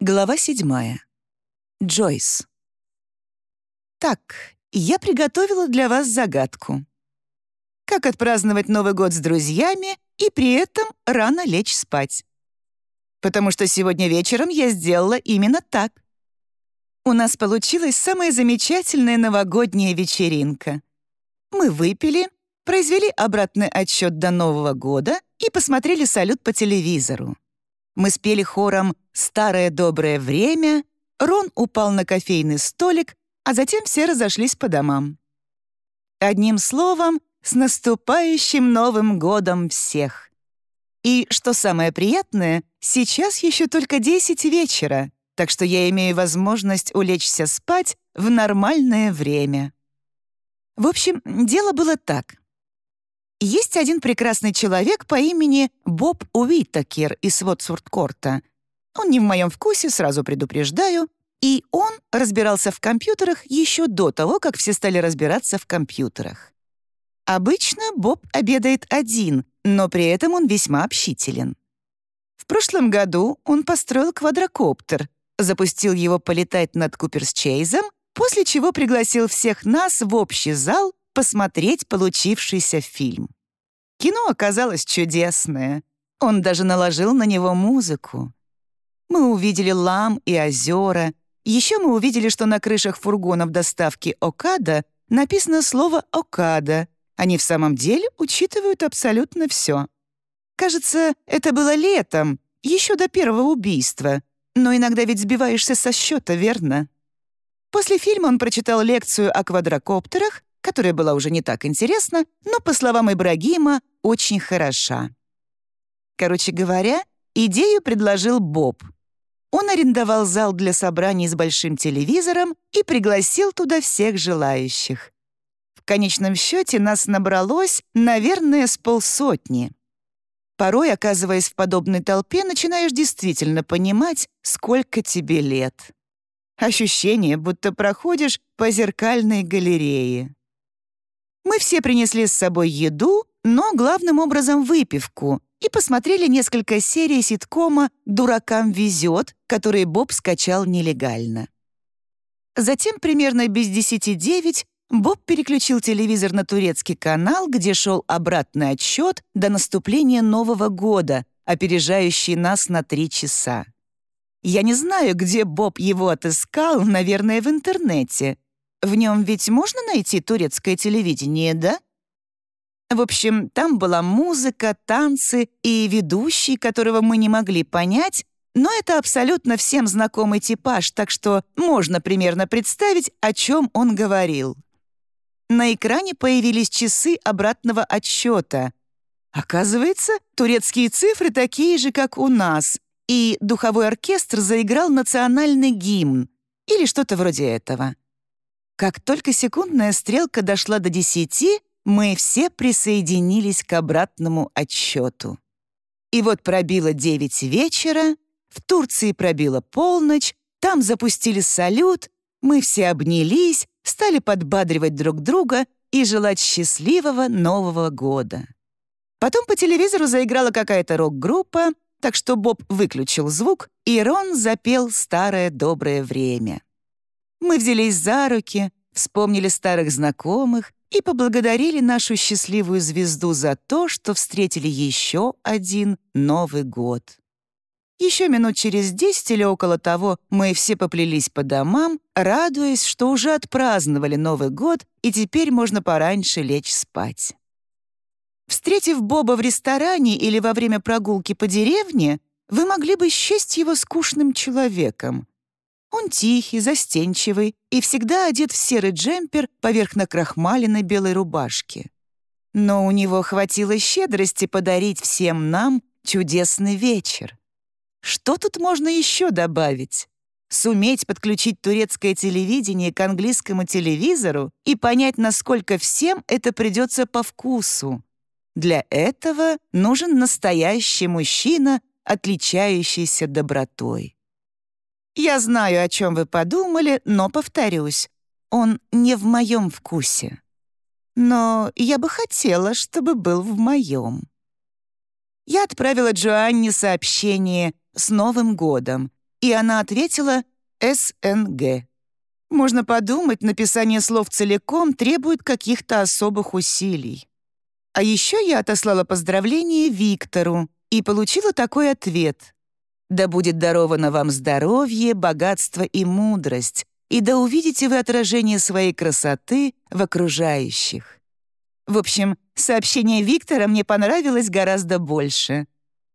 Глава седьмая. Джойс. Так, я приготовила для вас загадку. Как отпраздновать Новый год с друзьями и при этом рано лечь спать? Потому что сегодня вечером я сделала именно так. У нас получилась самая замечательная новогодняя вечеринка. Мы выпили, произвели обратный отсчет до Нового года и посмотрели салют по телевизору. Мы спели хором «Старое доброе время», Рон упал на кофейный столик, а затем все разошлись по домам. Одним словом, с наступающим Новым годом всех! И, что самое приятное, сейчас еще только 10 вечера, так что я имею возможность улечься спать в нормальное время. В общем, дело было так. Есть один прекрасный человек по имени Боб Уитакер из Вотсворт-Корта. Он не в моем вкусе, сразу предупреждаю, и он разбирался в компьютерах еще до того, как все стали разбираться в компьютерах. Обычно Боб обедает один, но при этом он весьма общителен. В прошлом году он построил квадрокоптер, запустил его полетать над Куперс-Чейзом, после чего пригласил всех нас в общий зал посмотреть получившийся фильм. Кино оказалось чудесное. Он даже наложил на него музыку. Мы увидели лам и озера. Еще мы увидели, что на крышах фургонов доставки «Окада» написано слово «Окада». Они в самом деле учитывают абсолютно все. Кажется, это было летом, еще до первого убийства. Но иногда ведь сбиваешься со счета, верно? После фильма он прочитал лекцию о квадрокоптерах которая была уже не так интересна, но, по словам Ибрагима, очень хороша. Короче говоря, идею предложил Боб. Он арендовал зал для собраний с большим телевизором и пригласил туда всех желающих. В конечном счете нас набралось, наверное, с полсотни. Порой, оказываясь в подобной толпе, начинаешь действительно понимать, сколько тебе лет. Ощущение, будто проходишь по зеркальной галерее. Мы все принесли с собой еду, но главным образом выпивку, и посмотрели несколько серий ситкома «Дуракам везет», который Боб скачал нелегально. Затем, примерно без десяти девять, Боб переключил телевизор на турецкий канал, где шел обратный отсчет до наступления Нового года, опережающий нас на три часа. Я не знаю, где Боб его отыскал, наверное, в интернете. В нем ведь можно найти турецкое телевидение, да? В общем, там была музыка, танцы и ведущий, которого мы не могли понять, но это абсолютно всем знакомый типаж, так что можно примерно представить, о чем он говорил. На экране появились часы обратного отсчета. Оказывается, турецкие цифры такие же, как у нас, и духовой оркестр заиграл национальный гимн или что-то вроде этого. Как только секундная стрелка дошла до десяти, мы все присоединились к обратному отсчету. И вот пробило девять вечера, в Турции пробила полночь, там запустили салют, мы все обнялись, стали подбадривать друг друга и желать счастливого Нового года. Потом по телевизору заиграла какая-то рок-группа, так что Боб выключил звук, и Рон запел «Старое доброе время». Мы взялись за руки, вспомнили старых знакомых и поблагодарили нашу счастливую звезду за то, что встретили еще один Новый год. Еще минут через десять или около того мы все поплелись по домам, радуясь, что уже отпраздновали Новый год и теперь можно пораньше лечь спать. Встретив Боба в ресторане или во время прогулки по деревне, вы могли бы счесть его скучным человеком. Он тихий, застенчивый и всегда одет в серый джемпер поверх накрахмаленной белой рубашки. Но у него хватило щедрости подарить всем нам чудесный вечер. Что тут можно еще добавить? Суметь подключить турецкое телевидение к английскому телевизору и понять, насколько всем это придется по вкусу. Для этого нужен настоящий мужчина, отличающийся добротой. Я знаю, о чем вы подумали, но повторюсь, он не в моем вкусе. Но я бы хотела, чтобы был в моем. Я отправила Джоанне сообщение «С Новым годом» и она ответила «СНГ». Можно подумать, написание слов целиком требует каких-то особых усилий. А еще я отослала поздравление Виктору и получила такой ответ. «Да будет даровано вам здоровье, богатство и мудрость, и да увидите вы отражение своей красоты в окружающих». В общем, сообщение Виктора мне понравилось гораздо больше.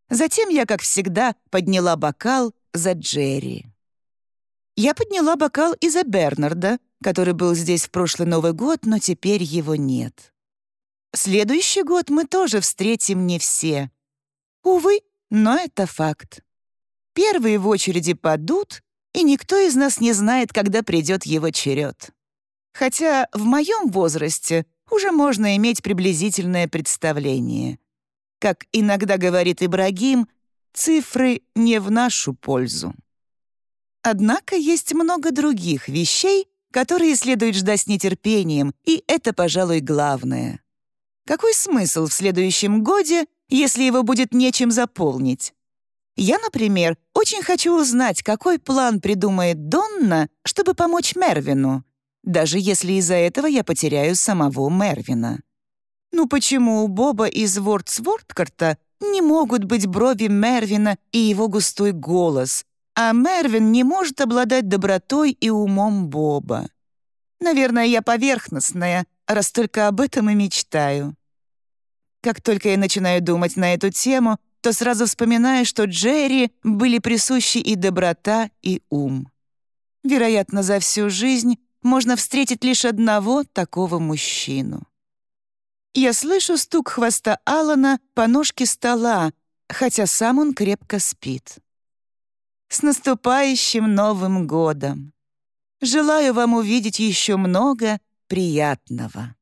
Затем я, как всегда, подняла бокал за Джерри. Я подняла бокал и за Бернарда, который был здесь в прошлый Новый год, но теперь его нет. Следующий год мы тоже встретим не все. Увы, но это факт. Первые в очереди падут, и никто из нас не знает, когда придет его черед. Хотя в моем возрасте уже можно иметь приблизительное представление. Как иногда говорит Ибрагим, цифры не в нашу пользу. Однако есть много других вещей, которые следует ждать с нетерпением, и это, пожалуй, главное. Какой смысл в следующем годе, если его будет нечем заполнить? Я, например, очень хочу узнать, какой план придумает Донна, чтобы помочь Мервину, даже если из-за этого я потеряю самого Мервина. Ну почему у Боба из Вордсвордкарта не могут быть брови Мервина и его густой голос, а Мервин не может обладать добротой и умом Боба? Наверное, я поверхностная, раз только об этом и мечтаю. Как только я начинаю думать на эту тему, то сразу вспоминаю, что Джерри были присущи и доброта, и ум. Вероятно, за всю жизнь можно встретить лишь одного такого мужчину. Я слышу стук хвоста Алана по ножке стола, хотя сам он крепко спит. С наступающим Новым годом! Желаю вам увидеть еще много приятного.